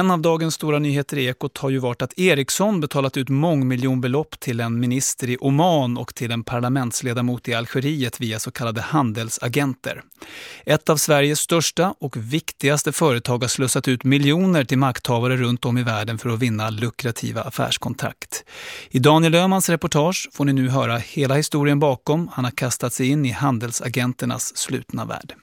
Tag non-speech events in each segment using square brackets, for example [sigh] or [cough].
En av dagens stora nyheter i Ekot har ju varit att Ericsson betalat ut mångmiljonbelopp till en minister i Oman och till en parlamentsledamot i Algeriet via så kallade handelsagenter. Ett av Sveriges största och viktigaste företag har slussat ut miljoner till makthavare runt om i världen för att vinna lukrativa affärskontrakt. I Daniel Öhmans reportage får ni nu höra hela historien bakom. Han har kastat sig in i handelsagenternas slutna värld.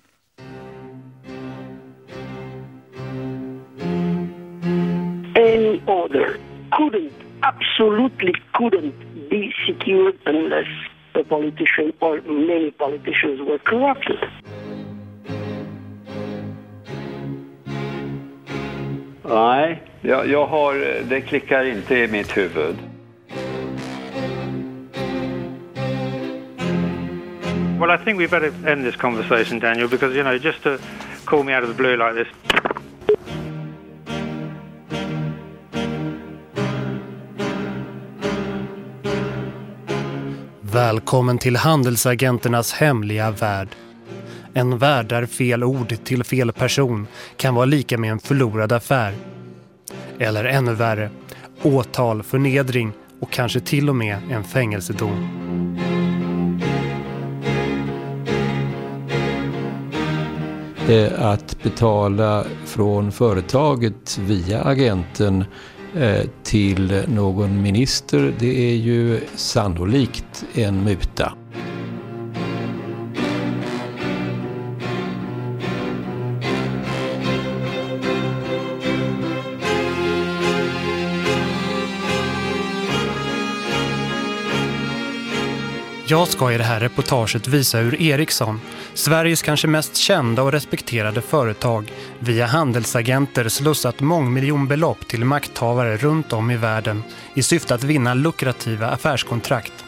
Order couldn't, absolutely couldn't be secured unless the politician or many politicians were corrupted. Nej, jag, jag har, eh, det klickar inte i mitt huvud. Well, I think we better end this conversation, Daniel, because, you know, just to call me out of the blue like this. Välkommen till handelsagenternas hemliga värld. En värld där fel ord till fel person kan vara lika med en förlorad affär. Eller ännu värre, åtal, förnedring och kanske till och med en fängelsedom. Att betala från företaget via agenten Eh, till någon minister, det är ju sannolikt en muta. Jag ska i det här reportaget visa hur Ericsson, Sveriges kanske mest kända och respekterade företag, via handelsagenter slussat mångmiljonbelopp till makthavare runt om i världen i syfte att vinna lukrativa affärskontrakt.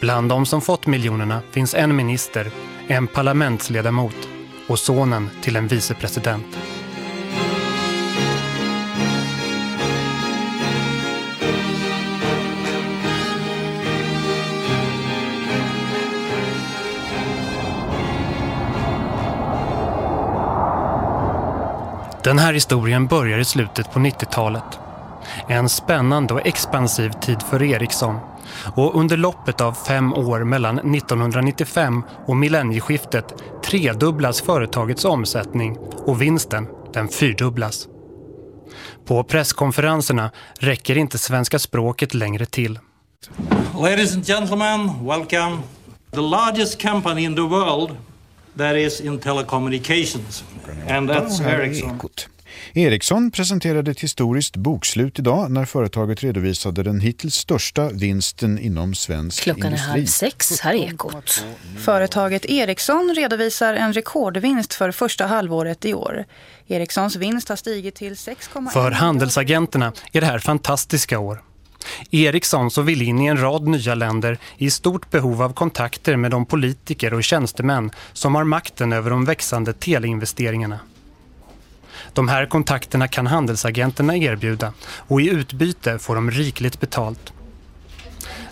Bland de som fått miljonerna finns en minister, en parlamentsledamot och sonen till en vicepresident. Den här historien börjar i slutet på 90-talet. En spännande och expansiv tid för Ericsson. Och under loppet av fem år mellan 1995 och millennieskiftet tredubblas företagets omsättning och vinsten den fyrdubblas. På presskonferenserna räcker inte svenska språket längre till. Ladies and gentlemen, welcome. The largest company in the world that is in telecommunications. And that's är Ericsson. Ericsson presenterade ett historiskt bokslut idag när företaget redovisade den hittills största vinsten inom svensk Klockan är industri. halv sex, här är Ekot. Företaget Ericsson redovisar en rekordvinst för första halvåret i år. Ericssons vinst har stigit till 6,1 För handelsagenterna är det här fantastiska år. Ericsson som vill in i en rad nya länder är i stort behov av kontakter med de politiker och tjänstemän som har makten över de växande teleinvesteringarna. De här kontakterna kan handelsagenterna erbjuda och i utbyte får de rikligt betalt.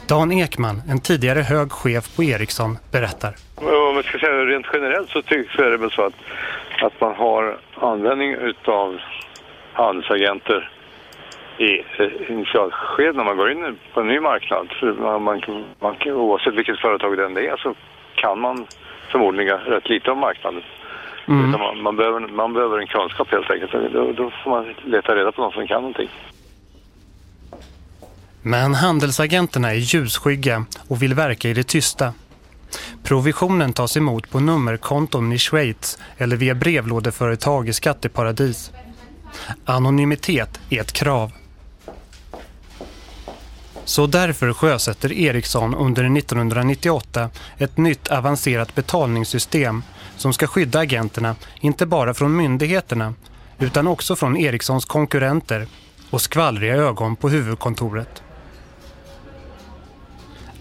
Dan Ekman, en tidigare hög chef på Ericsson, berättar. Om jag ska säga rent generellt så tycks det väl så att, att man har användning utav handelsagenter i initialskedet när man går in på en ny marknad. För man, man, man, oavsett vilket företag det än är så kan man förmodligen rätt lite om marknaden. Mm. Man, man, behöver, man behöver en kunskap helt enkelt. Då, då får man leta reda på någon som kan någonting. Men handelsagenterna är ljusskygga och vill verka i det tysta. Provisionen tas emot på nummerkonton i Schweiz eller via brevlådeföretag i skatteparadis. Anonymitet är ett krav. Så därför sjösätter Ericsson under 1998 ett nytt avancerat betalningssystem som ska skydda agenterna inte bara från myndigheterna utan också från Ericssons konkurrenter och skvallriga ögon på huvudkontoret.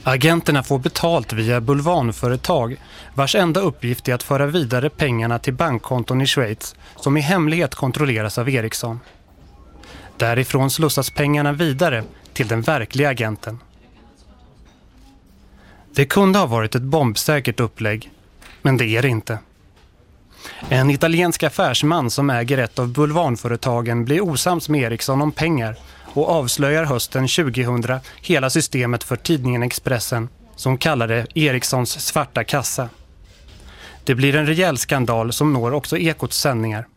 Agenterna får betalt via bulvanföretag vars enda uppgift är att föra vidare pengarna till bankkonton i Schweiz som i hemlighet kontrolleras av Ericsson. Därifrån slussas pengarna vidare till den verkliga agenten. Det kunde ha varit ett bombsäkert upplägg, men det är det inte. En italiensk affärsman som äger ett av bulvanföretagen blir osams med Ericsson om pengar och avslöjar hösten 2000 hela systemet för tidningen Expressen som kallade Ericssons svarta kassa. Det blir en rejäl skandal som når också Ekots sändningar.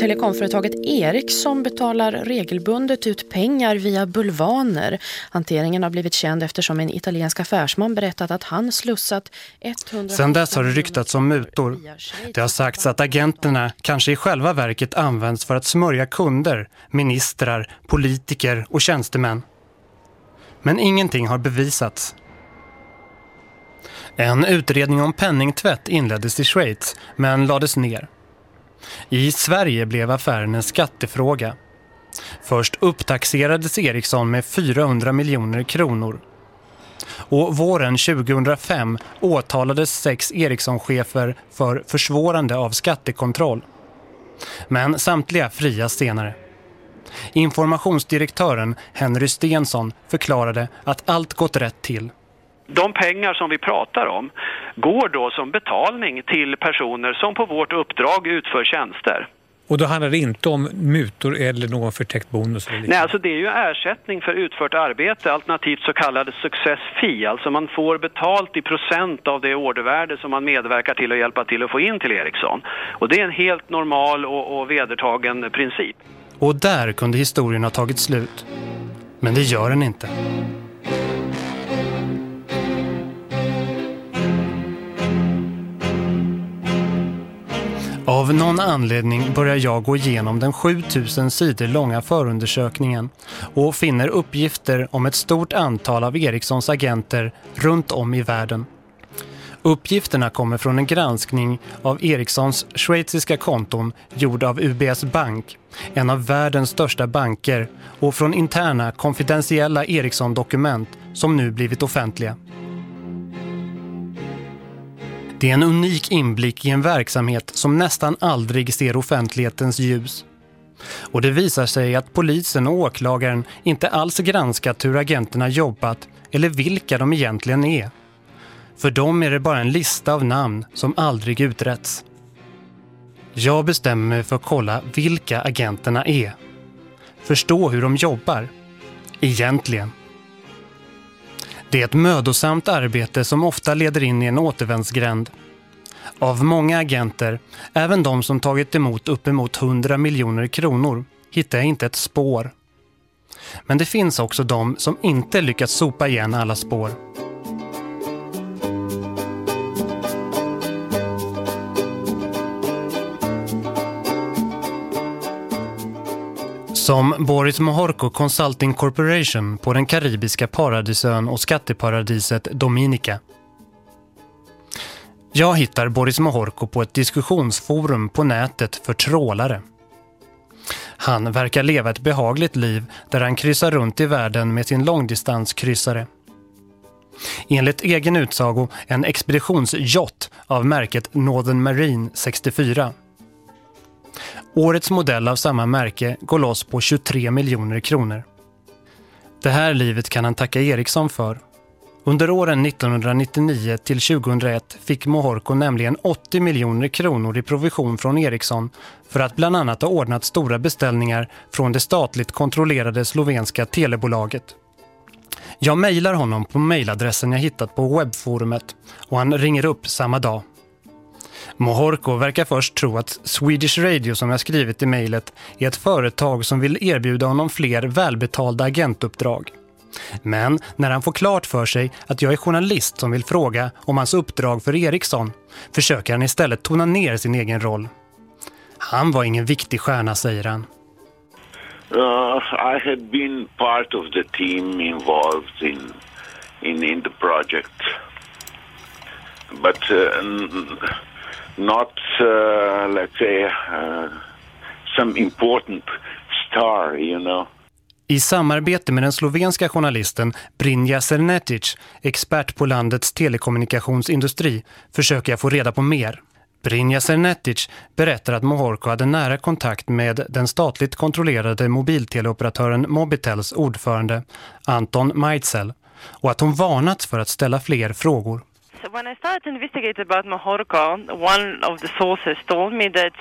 Telekomföretaget Ericsson betalar regelbundet ut pengar via bulvaner. Hanteringen har blivit känd eftersom en italiensk affärsman berättat att han slussat 100... Sen dess har det ryktats om mutor. Det har sagts att agenterna kanske i själva verket används för att smörja kunder, ministrar, politiker och tjänstemän. Men ingenting har bevisats. En utredning om penningtvätt inleddes i Schweiz men lades ner. I Sverige blev affären en skattefråga. Först upptaxerades Ericsson med 400 miljoner kronor. Och våren 2005 åtalades sex Ericsson-chefer för försvårande av skattekontroll. Men samtliga frias senare. Informationsdirektören Henry Stensson förklarade att allt gått rätt till. De pengar som vi pratar om går då som betalning till personer som på vårt uppdrag utför tjänster. Och då handlar det inte om mutor eller någon förtäckt bonus? Eller Nej, alltså det är ju ersättning för utfört arbete, alternativt så kallad success fee. Alltså man får betalt i procent av det ordervärde som man medverkar till att hjälpa till att få in till Ericsson. Och det är en helt normal och, och vedertagen princip. Och där kunde historien ha tagit slut. Men det gör den inte. Av någon anledning börjar jag gå igenom den 7000 sidor långa förundersökningen och finner uppgifter om ett stort antal av Ericssons agenter runt om i världen. Uppgifterna kommer från en granskning av Ericssons schweiziska konton gjord av UBS Bank, en av världens största banker, och från interna konfidentiella Ericsson-dokument som nu blivit offentliga. Det är en unik inblick i en verksamhet som nästan aldrig ser offentlighetens ljus. Och det visar sig att polisen och åklagaren inte alls granskat hur agenterna jobbat eller vilka de egentligen är. För dem är det bara en lista av namn som aldrig uträtts. Jag bestämmer mig för att kolla vilka agenterna är. Förstå hur de jobbar. Egentligen. Det är ett mödosamt arbete som ofta leder in i en återvändsgränd. Av många agenter, även de som tagit emot uppemot 100 miljoner kronor, hittar jag inte ett spår. Men det finns också de som inte lyckats sopa igen alla spår. Som Boris Mohorko Consulting Corporation på den karibiska paradisön och skatteparadiset Dominica. Jag hittar Boris Mohorko på ett diskussionsforum på nätet för trålare. Han verkar leva ett behagligt liv där han kryssar runt i världen med sin långdistanskryssare. Enligt egen utsago en expeditionsjott av märket Northern Marine 64. Årets modell av samma märke går loss på 23 miljoner kronor. Det här livet kan han tacka Ericsson för. Under åren 1999 till 2001 fick Mohorko nämligen 80 miljoner kronor i provision från Ericsson för att bland annat ha ordnat stora beställningar från det statligt kontrollerade slovenska telebolaget. Jag mejlar honom på mejladressen jag hittat på webbforumet och han ringer upp samma dag. Mohorko verkar först tro att Swedish Radio som jag skrivit i mejlet är ett företag som vill erbjuda honom fler välbetalda agentuppdrag. Men när han får klart för sig att jag är journalist som vill fråga om hans uppdrag för Ericsson försöker han istället tona ner sin egen roll. Han var ingen viktig stjärna, säger han. Uh, I had been part of the team involved in in, in the project. But uh, not, uh, let's say, uh, some important star, you know. I samarbete med den slovenska journalisten Brinja Sernetic, expert på landets telekommunikationsindustri, försöker jag få reda på mer. Brinja Sernetic berättar att Mohorko hade nära kontakt med den statligt kontrollerade mobilteleoperatören Mobitels ordförande Anton Meitzel och att hon varnats för att ställa fler frågor. When I started to investigate about Mohorko, one of the sources told me that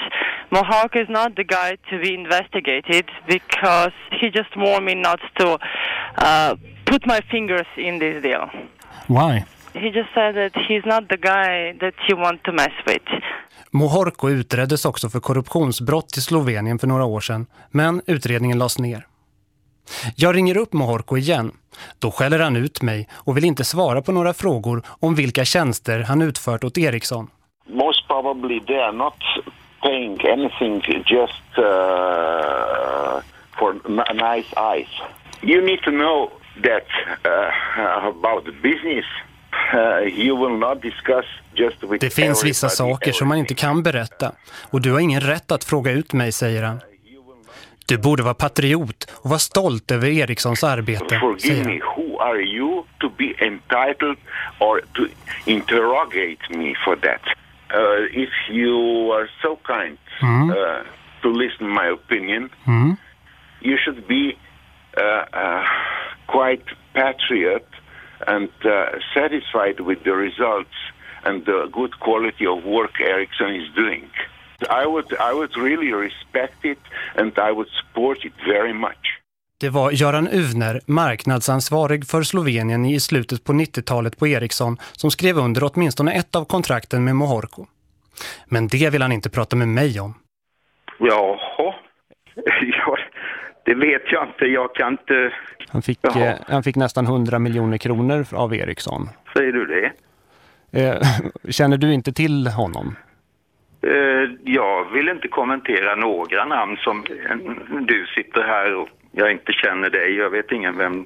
Mohorko is not the guy to be investigated because he just warned me not to uh, put my fingers in this deal. Why? He just said that he's not the guy that you want to mess with. Mohorko utreddes också för korruptionsbrott i Slovenien för några år sedan, men utredningen lades ner. Jag ringer upp Mohorko igen. Då skäller han ut mig och vill inte svara på några frågor om vilka tjänster han utfört åt Ericsson. Most probably they are not paying anything just uh, for nice eyes. You need to know that uh, about the business uh, you will not discuss just with Det finns vissa saker som man inte kan berätta och du har ingen rätt att fråga ut mig, säger han. Du borde vara patriot och vara stolt över Ericssons arbete, Forgive me, who are you to be entitled or to interrogate me for that? Uh, if you are so kind Mm. uh, to listen my opinion, Mm. you should be uh, uh, quite patriot and uh, satisfied with the results and the good quality of work Ericsson is doing. I would, I would really respect it and I would support it very much. Det var Göran Uvner, marknadsansvarig för Slovenien i slutet på 90-talet på Ericsson, som skrev under åtminstone ett av kontrakten med Mohorko. Men det vill han inte prata med mig om. Jaha, [laughs] ja, det vet jag inte. Jag kan inte... Han fick, eh, han fick nästan 100 miljoner kronor av Ericsson. Säger du det? Eh, [laughs] känner du inte till honom? Eh, jag vill inte kommentera några namn som du sitter här och jag inte känner dig. Jag vet ingen vem,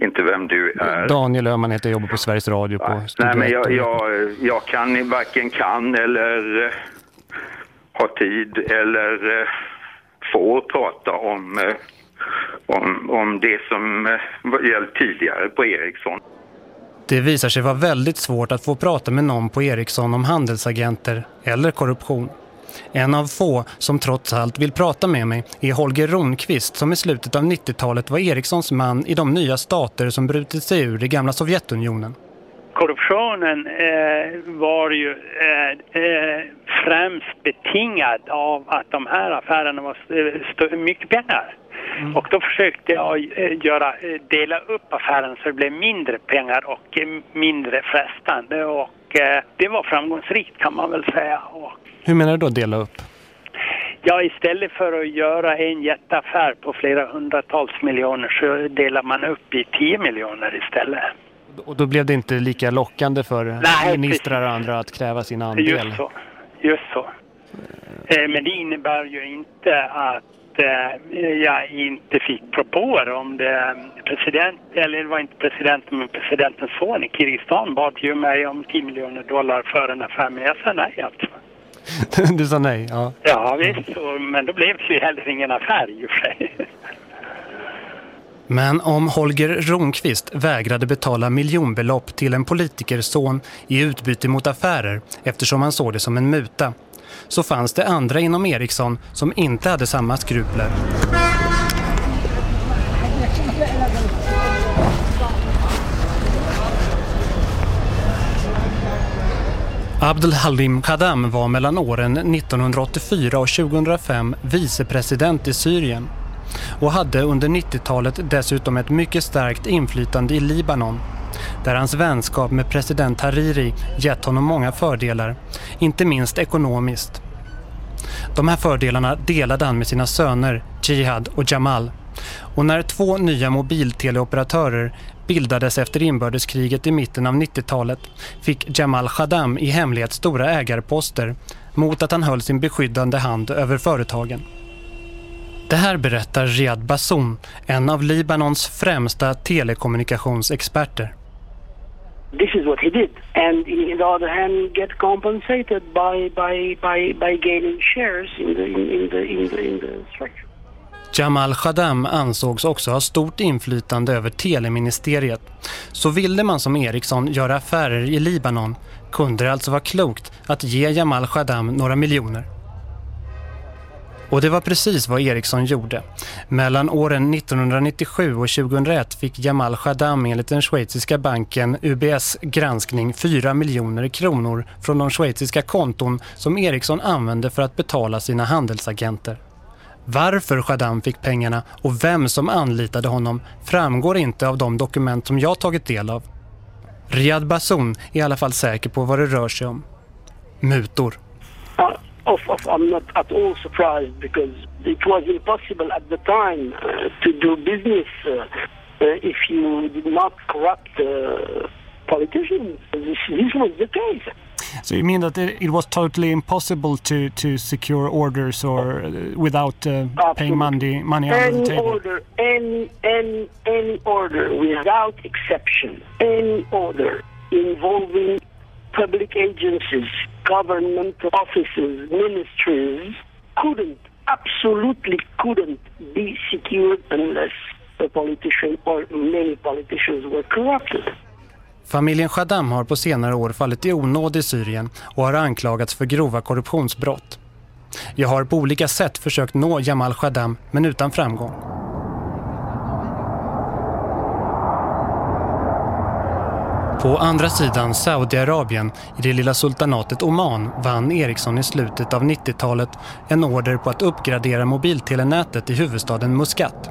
inte vem du är. Daniel Öhman heter jobbar på Sveriges Radio på Studio Nej, men jag, 1. jag, jag kan varken kan eller eh, har tid eller eh, får prata om, om, om det som gällt tidigare på Ericsson. Det visar sig vara väldigt svårt att få prata med någon på Ericsson om handelsagenter eller korruption. En av få som trots allt vill prata med mig är Holger Ronqvist som i slutet av 90-talet var Ericssons man i de nya stater som brutit sig ur det gamla Sovjetunionen. Korruptionen eh, var ju eh, eh, främst betingad av att de här affärerna var st- mycket pengar. Och då försökte jag eh, göra, eh, dela upp affären så det blev mindre pengar och mindre frestande. Och eh, det var framgångsrikt kan man väl säga. Och, Hur menar du då dela upp? ja, istället för att göra en jätteaffär på flera hundratals miljoner så delar man upp i 10 miljoner istället. Och då blev det inte lika lockande för Nej, ministrar och andra att kräva sin andel. Just så. Just så. Eh, men det innebär ju inte att eh, jag inte fick propåer om det. President, eller det var inte presidenten, men presidentens son i Kirgistan bad ju mig om 10 miljoner dollar för en affär. Men jag sa nej alltså. [laughs] du sa nej, ja. Ja visst, och, men då blev det ju heller ingen affär i och för sig. Men om Holger Ronqvist vägrade betala miljonbelopp till en politikerson i utbyte mot affärer eftersom han såg det som en muta, så fanns det andra inom Ericsson som inte hade samma skrupler. Abdelhalim Khadam var mellan åren 1984 och 2005 vicepresident i Syrien och hade under 90-talet dessutom ett mycket starkt inflytande i Libanon där hans vänskap med president Hariri gett honom många fördelar, inte minst ekonomiskt. De här fördelarna delade han med sina söner Jihad och Jamal. Och när två nya mobilteleoperatörer bildades efter inbördeskriget i mitten av 90-talet fick Jamal Khadam i hemlighet stora ägarposter mot att han höll sin beskyddande hand över företagen. Det här berättar Riyad Bassoum, en av Libanons främsta telekommunikationsexperter. This is what he did, and in the other hand, get compensated by by by by gaining shares in the in, the in the in the structure. Jamal Khadam ansågs också ha stort inflytande över teleministeriet. Så ville man som Ericsson göra affärer i Libanon kunde det alltså vara klokt att ge Jamal Khadam några miljoner. Och det var precis vad Ericsson gjorde. Mellan åren 1997 och 2001 fick Jamal Shaddam enligt den schweiziska banken UBS granskning 4 miljoner kronor från de schweiziska konton som Ericsson använde för att betala sina handelsagenter. Varför Shaddam fick pengarna och vem som anlitade honom framgår inte av de dokument som jag tagit del av. Riyad Basun är i alla fall säker på vad det rör sig om. Mutor. Ja, of, of, I'm not at all surprised because it was impossible at the time uh, to do business uh, uh if you did not corrupt uh, politicians. This, this was the case. So you mean that it was totally impossible to, to secure orders or uh, without uh, paying money money any under the table? Order, any, any, any order without exception, any order involving public agencies, government offices, ministries couldn't, absolutely couldn't be secured unless a politician or many politicians were corrupted. Familjen Shaddam har på senare år fallit i onåd i Syrien och har anklagats för grova korruptionsbrott. Jag har på olika sätt försökt nå Jamal Shaddam men utan framgång. På andra sidan Saudiarabien, i det lilla sultanatet Oman, vann Ericsson i slutet av 90-talet en order på att uppgradera mobiltelenätet i huvudstaden Muscat.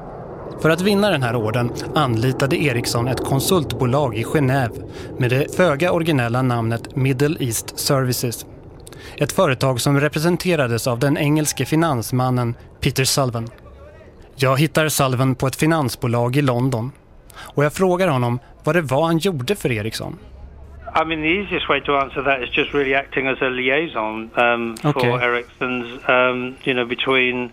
För att vinna den här orden anlitade Ericsson ett konsultbolag i Genève med det föga originella namnet Middle East Services. Ett företag som representerades av den engelske finansmannen Peter Sullivan. Jag hittar Sullivan på ett finansbolag i London och jag frågar honom vad det var han gjorde för Ericsson. I mean, the easiest way to answer that is just really acting as a liaison um, for Okay. Ericsson's, um, you know, between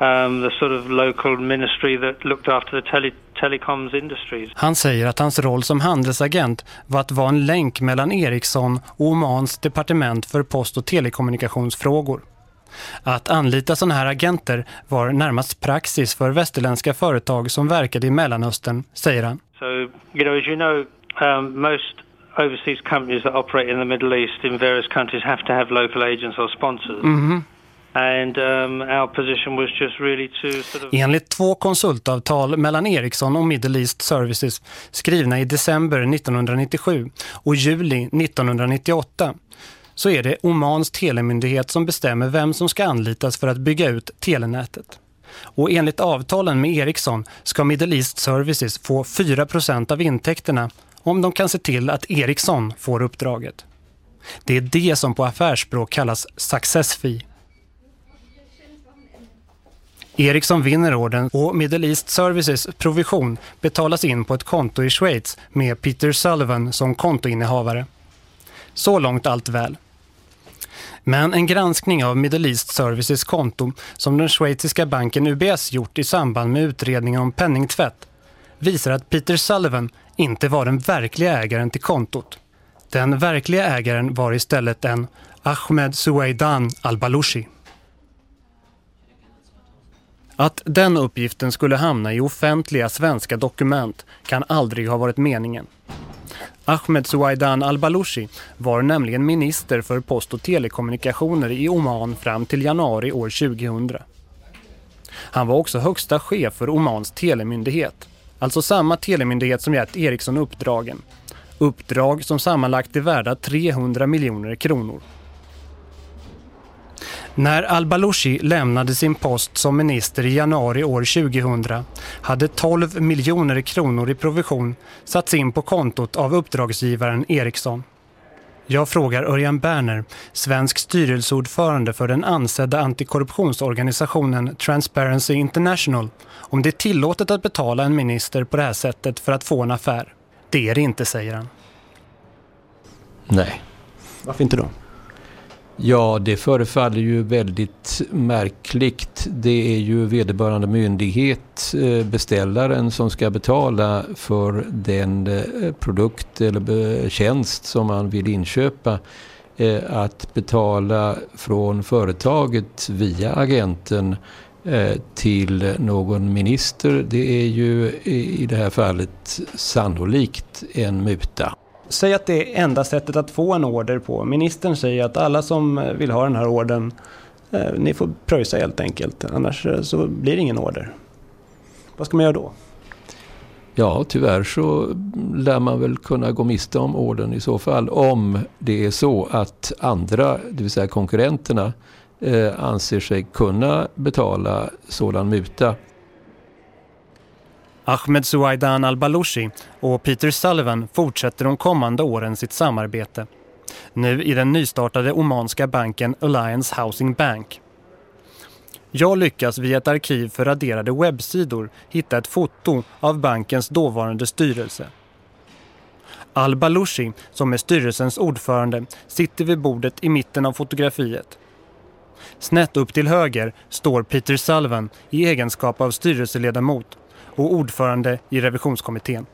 um, the sort of local ministry that looked after the tele telecoms industries. Han säger att hans roll som handelsagent var att vara en länk mellan Ericsson och Omans departement för post- och telekommunikationsfrågor. Att anlita sådana här agenter var närmast praxis för västerländska företag som verkade i Mellanöstern, säger han. So, you know, as you know, um, most overseas companies that operate in the Middle East in various countries have to have local agents or sponsors. Mhm. And um, our position was just really to sort of... Enligt två konsultavtal mellan Ericsson och Middle East Services skrivna i december 1997 och juli 1998 så är det Omans telemyndighet som bestämmer vem som ska anlitas för att bygga ut telenätet. Och enligt avtalen med Ericsson ska Middle East Services få 4% av intäkterna om de kan se till att Ericsson får uppdraget. Det är det som på affärsspråk kallas success fee. Ericsson vinner orden och Middle East Services provision betalas in på ett konto i Schweiz med Peter Sullivan som kontoinnehavare. Så långt allt väl. Men en granskning av Middle East Services konto som den schweiziska banken UBS gjort i samband med utredningen om penningtvätt visar att Peter Sullivan inte var den verkliga ägaren till kontot. Den verkliga ägaren var istället en Ahmed Suwaidan al-Balushi. Att den uppgiften skulle hamna i offentliga svenska dokument kan aldrig ha varit meningen. Ahmed Suwaidan al-Balushi var nämligen minister för post- och telekommunikationer i Oman fram till januari år 2000. Han var också högsta chef för Omans telemyndighet, alltså samma telemyndighet som gett Ericsson uppdragen. Uppdrag som sammanlagt är värda 300 miljoner kronor. När al-Balushi lämnade sin post som minister i januari år 2000 hade 12 miljoner kronor i provision satts in på kontot av uppdragsgivaren Ericsson. Jag frågar Örjan Berner, svensk styrelseordförande för den ansedda antikorruptionsorganisationen Transparency International, om det är tillåtet att betala en minister på det här sättet för att få en affär. Det är det inte, säger han. Nej. Varför inte då? Ja, det förefaller ju väldigt märkligt. Det är ju vederbörande myndighet, eh, beställaren, som ska betala för den eh, produkt eller eh, tjänst som man vill inköpa. Att betala från företaget via agenten till någon minister. Det är ju i det här fallet sannolikt en muta. Säg att det är enda sättet att få en order på. Ministern säger att alla som eh, vill ha den här orden, eh, ni får pröjsa helt enkelt. Annars eh, så blir det ingen order. Vad ska man göra då? Ja, tyvärr så lär man väl kunna gå miste om orden i så fall. Om det är så att andra, det vill säga konkurrenterna, eh, anser sig kunna betala sådan muta. Ahmed Suaidan al-Balushi och Peter Sullivan fortsätter de kommande åren sitt samarbete. Nu i den nystartade omanska banken Alliance Housing Bank. Jag lyckas via ett arkiv för raderade webbsidor hitta ett foto av bankens dåvarande styrelse. Al-Balushi, som är styrelsens ordförande, sitter vid bordet i mitten av fotografiet. Snett upp till höger står Peter Sullivan i egenskap av styrelseledamot och ordförande i revisionskommittén.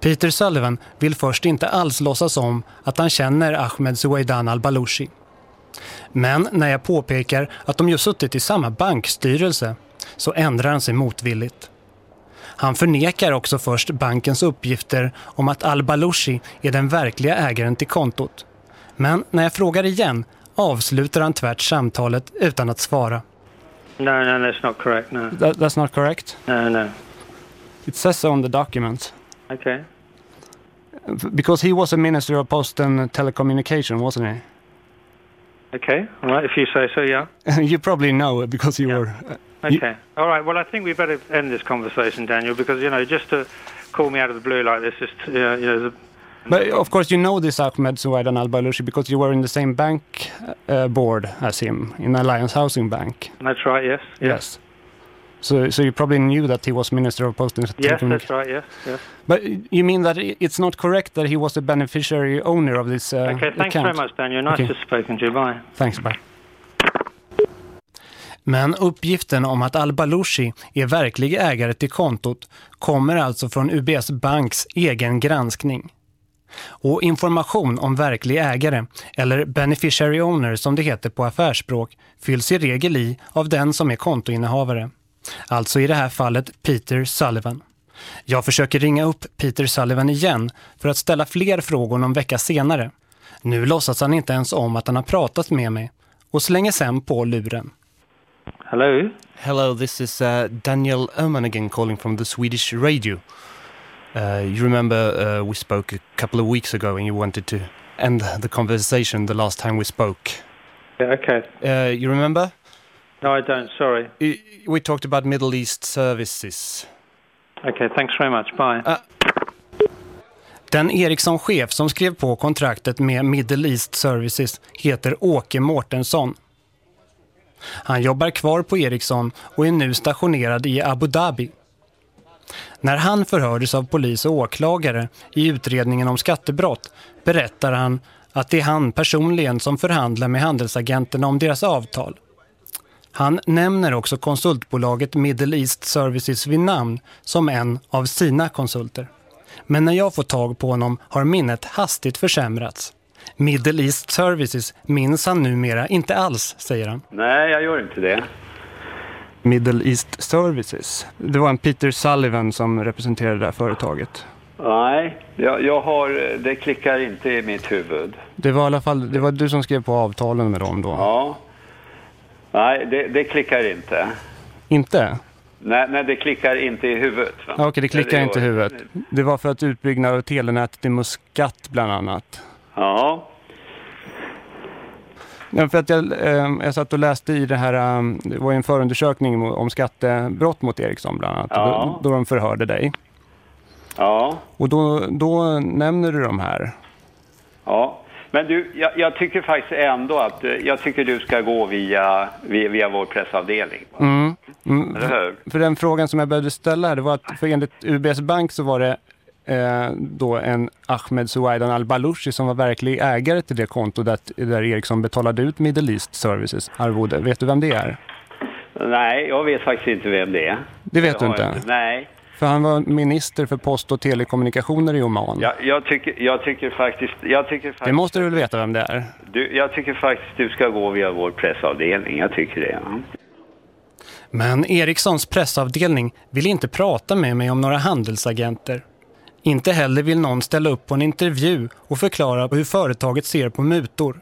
Peter Sullivan vill först inte alls låtsas om att han känner Ahmed Suwaidan al-Balushi. Men när jag påpekar att de just suttit i samma bankstyrelse så ändrar han sig motvilligt. Han förnekar också först bankens uppgifter om att al-Balushi är den verkliga ägaren till kontot. Men när jag frågar igen avslutar han tvärt samtalet utan att svara. No, no, that's not correct, no. That, that's not correct? No, no. It says so on the document. Okay. Because he was a minister of post and telecommunication, wasn't he? Okay, all right, if you say so, yeah. [laughs] you probably know it because you were... Uh, Okay. All right. Well, I think we better end this conversation, Daniel, because you know, just to call me out of the blue like this, just uh, you know, the, But of course, you know this Ahmed Suwaidan Al Balushi because you were in the same bank uh, board as him in Alliance Housing Bank. that's right. Yes. Yes. Yes. So, so you probably knew that he was Minister of Post and Yes, that's right. Yes. Yes. But you mean that it's not correct that he was the beneficiary owner of this uh, Okay. Thanks account? very much, Daniel. Nice Okay. to have spoken to you. Bye. Thanks, bye. Men uppgiften om att Al-Balushi är verklig ägare till kontot kommer alltså från UBS Banks egen granskning. Och information om verklig ägare, eller beneficiary owner som det heter på affärsspråk, fylls i regel i av den som är kontoinnehavare. Alltså i det här fallet Peter Sullivan. Jag försöker ringa upp Peter Sullivan igen för att ställa fler frågor någon vecka senare. Nu låtsas han inte ens om att han har pratat med mig och slänger sen på luren. Hello? Hello, this is uh, Daniel Öhman again calling from the Swedish radio. Uh, you remember uh, we spoke a couple of weeks ago and you wanted to end the conversation the last time we spoke. Yeah. Okay. Uh, you remember? No, I don't. Sorry. We talked about Middle East services. Okay. Thanks very much. Bye. Den Ericsson-chef som skrev på kontraktet med Middle East Services heter Åke Mårtensson. Han jobbar kvar på Ericsson och är nu stationerad i Abu Dhabi. När han förhördes av polis och åklagare i utredningen om skattebrott berättar han att det är han personligen som förhandlar med handelsagenterna om deras avtal. Han nämner också konsultbolaget Middle East Services vid namn som en av sina konsulter. Men när jag får tag på honom har minnet hastigt försämrats. Middle East Services minns han numera inte alls, säger han. Nej, jag gör inte det. Middle East Services. Det var en Peter Sullivan som representerade det här företaget. Nej, jag, jag har, det klickar inte i mitt huvud. Det var i alla fall det var du som skrev på avtalen med dem då. Ja. Nej, det, det klickar inte. Inte? Nej, nej, det klickar inte i huvudet. Va? Okej, det klickar gör- inte i huvudet. Det var för att utbyggnad av telenätet i Muscat bland annat. Ja. Ja, för att jag, eh, jag satt och läste i det här, eh, det var ju en förundersökning om skattebrott mot Ericsson bland annat. Ja. Då, då de förhörde dig. Ja. Och då, då nämner du de här. Ja. Men du, jag, jag tycker faktiskt ändå att eh, jag tycker du ska gå via, via, via vår pressavdelning. Mm. Mm. Hur? För den frågan som jag behövde ställa här, det var att för enligt UBS Bank så var det eh, då en Ahmed Suwaidan al-Balushi som var verklig ägare till det konto där, där Ericsson betalade ut Middle East Services arvode. Vet du vem det är? Nej, jag vet faktiskt inte vem det är. Det vet Jag du inte? Nej. För han var minister för post och telekommunikationer i Oman. Jag, jag, tycker, jag tycker faktiskt... Jag tycker faktiskt Det måste du väl veta vem det är? du, jag tycker faktiskt du ska gå via vår pressavdelning. Jag tycker det. Ja. Men Ericssons pressavdelning vill inte prata med mig om några handelsagenter. Inte heller vill någon ställa upp på en intervju och förklara hur företaget ser på mutor.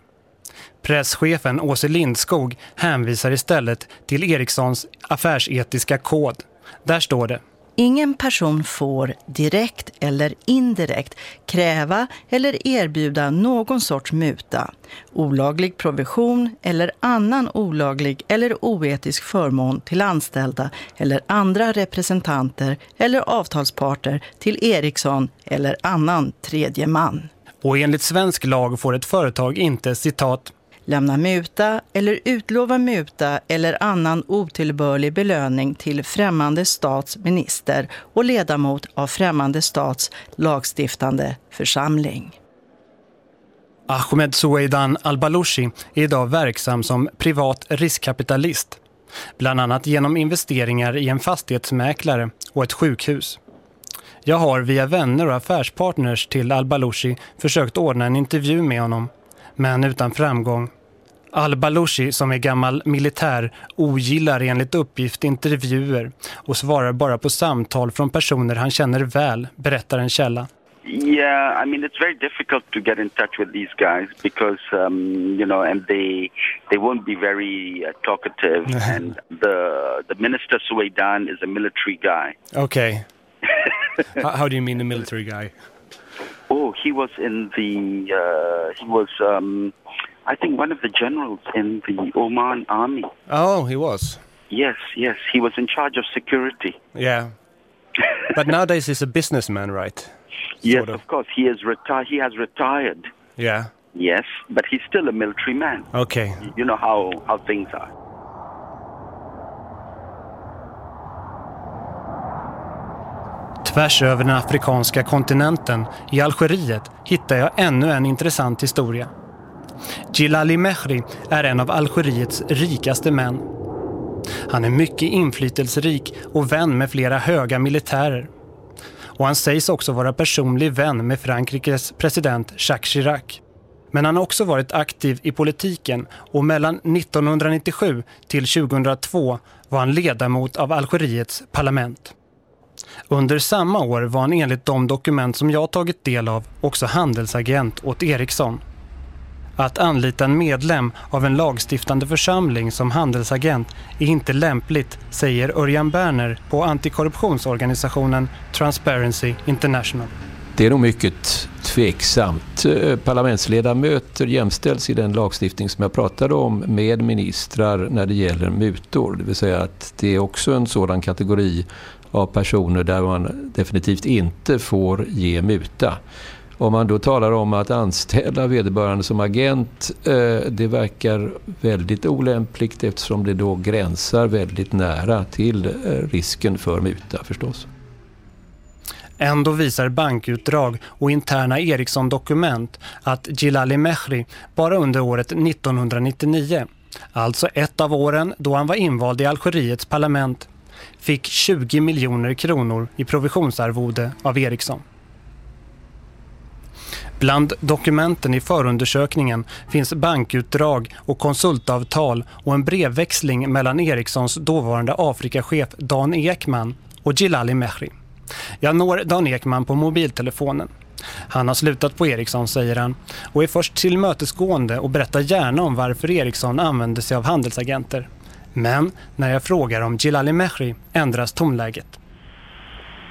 Presschefen Åse Lindskog hänvisar istället till Ericssons affärsetiska kod. Där står det Ingen person får direkt eller indirekt kräva eller erbjuda någon sorts muta, olaglig provision eller annan olaglig eller oetisk förmån till anställda eller andra representanter eller avtalsparter till Ericsson eller annan tredje man. Och enligt svensk lag får ett företag inte, citat, lämna muta eller utlova muta eller annan otillbörlig belöning till främmande stats minister och ledamot av främmande stats lagstiftande församling. Ahmed Soueidan Al-Balushi är idag verksam som privat riskkapitalist. Bland annat genom investeringar i en fastighetsmäklare och ett sjukhus. Jag har via vänner och affärspartners till Al-Balushi försökt ordna en intervju med honom men utan framgång. Al-Balushi, som är gammal militär, ogillar enligt uppgift intervjuer och svarar bara på samtal från personer han känner väl, berättar en källa. Yeah, I mean it's very difficult to get in touch with these guys because um, you know, and they they won't be very uh, talkative. [laughs] and the the minister Suwaidan is a military guy. Okay. [laughs] how, how do you mean the military guy? Oh, he was in the uh, he was um, I think one of the generals in the Oman army. Oh, he was. Yes, yes, he was in charge of security. Yeah. [laughs] but nowadays he's a businessman, right? yes, of. of. course. He is retired. He has retired. Yeah. Yes, but he's still a military man. Okay. You know how how things are. Tvärs över den afrikanska kontinenten, i Algeriet, hittar jag ännu en intressant historia. Gilali Mehri är en av Algeriets rikaste män. Han är mycket inflytelserik och vän med flera höga militärer. Och han sägs också vara personlig vän med Frankrikes president Jacques Chirac. Men han har också varit aktiv i politiken och mellan 1997 till 2002 var han ledamot av Algeriets parlament. Under samma år var han enligt de dokument som jag tagit del av också handelsagent åt Ericsson. Att anlita en medlem av en lagstiftande församling som handelsagent är inte lämpligt, säger Örjan Berner på antikorruptionsorganisationen Transparency International. Det är nog mycket tveksamt. Eh, parlamentsledamöter jämställs i den lagstiftning som jag pratade om med ministrar när det gäller mutor. Det vill säga att det är också en sådan kategori av personer där man definitivt inte får ge muta. Om man då talar om att anställa vederbörande som agent, eh, det verkar väldigt olämpligt eftersom det då gränsar väldigt nära till eh, risken för muta förstås. Ändå visar bankutdrag och interna Ericsson-dokument att Gilali Mehri bara under året 1999, alltså ett av åren då han var invald i Algeriets parlament, fick 20 miljoner kronor i provisionsarvode av Ericsson. Bland dokumenten i förundersökningen finns bankutdrag och konsultavtal och en brevväxling mellan Ericssons dåvarande Afrikachef Dan Ekman och Gilali Mehri. Jag når Dan Ekman på mobiltelefonen. Han har slutat på Ericsson, säger han, och är först tillmötesgående och berättar gärna om varför Ericsson använder sig av handelsagenter. Men när jag frågar om Gilali Mehri ändras tonläget.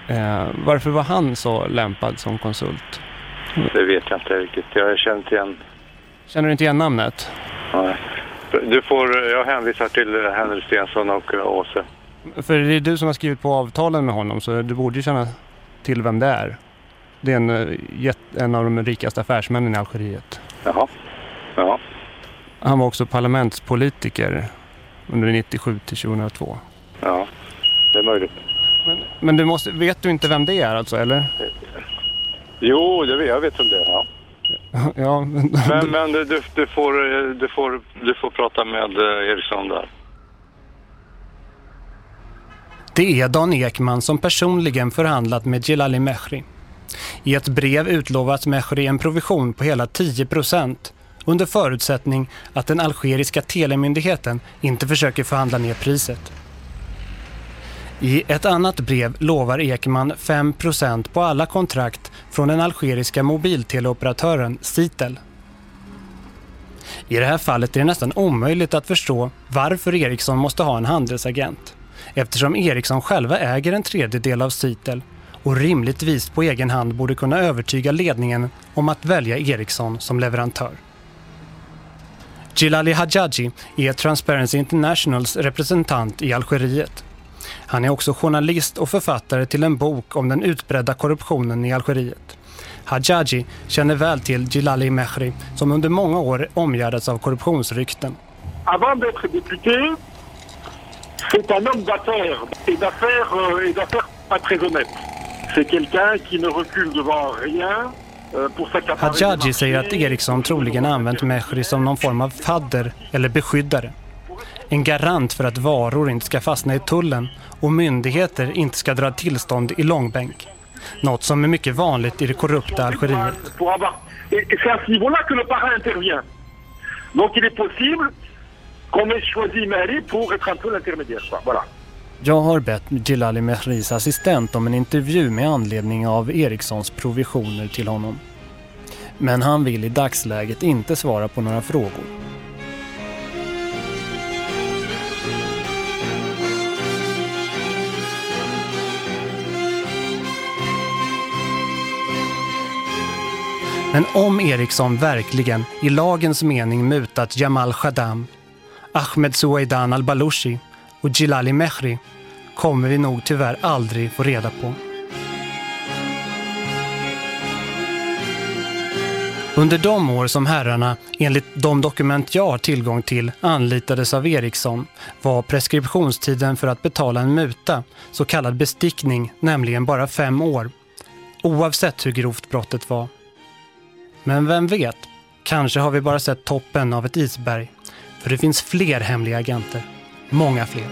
Eh, varför var han så lämpad som konsult? Det vet jag inte riktigt. Jag känner inte igen... Känner du inte igen namnet? Nej. Du får, jag hänvisar till Henrik Stensson och Åse. För det är du som har skrivit på avtalen med honom så du borde ju känna till vem det är. Det är en, eh, en av de rikaste affärsmännen i Algeriet. Jaha. Ja. Han var också parlamentspolitiker under 97 till 2002. Ja, det är möjligt. Men, men du måste, vet du inte vem det är alltså, eller? Jo, det vet, jag vet vem det är, ja. [laughs] ja, men men du, du, du, får, du, får, du får prata med eh, Eriksson där. Det är Dan Ekman som personligen förhandlat med Gilali Mehri. I ett brev utlovas Mehri en provision på hela 10 procent under förutsättning att den algeriska telemyndigheten inte försöker förhandla ner priset. I ett annat brev lovar Ekman 5% på alla kontrakt från den algeriska mobilteleoperatören Citel. I det här fallet är det nästan omöjligt att förstå varför Ericsson måste ha en handelsagent. Eftersom Ericsson själva äger en tredjedel av Citel och rimligtvis på egen hand borde kunna övertyga ledningen om att välja Ericsson som leverantör. Gilali Hajaji är Transparency Internationals representant i Algeriet. Han är också journalist och författare till en bok om den utbredda korruptionen i Algeriet. Hajaji känner väl till Gilali Mehri som under många år omgärdats av korruptionsrykten. Avant d'être député, c'est un homme d'affaires et d'affaires euh, et d'affaires pas très honnête. C'est quelqu'un qui ne recule devant rien. Hadjaji säger att Eriksson troligen använt Mehri som någon form av fadder eller beskyddare. En garant för att varor inte ska fastna i tullen och myndigheter inte ska dra tillstånd i långbänk. Något som är mycket vanligt i det korrupta Algeriet. C'est à ce niveau-là que le parrain intervient. Donc il est possible qu'on ait choisi Mehri pour être un peu l'intermédiaire. Voilà. Jag har bett Gilali Mehris assistent om en intervju med anledning av Erikssons provisioner till honom. Men han vill i dagsläget inte svara på några frågor. Men om Eriksson verkligen i lagens mening mutat Jamal Shaddam, Ahmed Suwaidan al-Balushi och Gilali Mehri kommer vi nog tyvärr aldrig få reda på. Under de år som herrarna, enligt de dokument jag har tillgång till, anlitades av Eriksson var preskriptionstiden för att betala en muta, så kallad bestickning, nämligen bara fem år. Oavsett hur grovt brottet var. Men vem vet? Kanske har vi bara sett toppen av ett isberg. För det finns fler hemliga agenter många fler.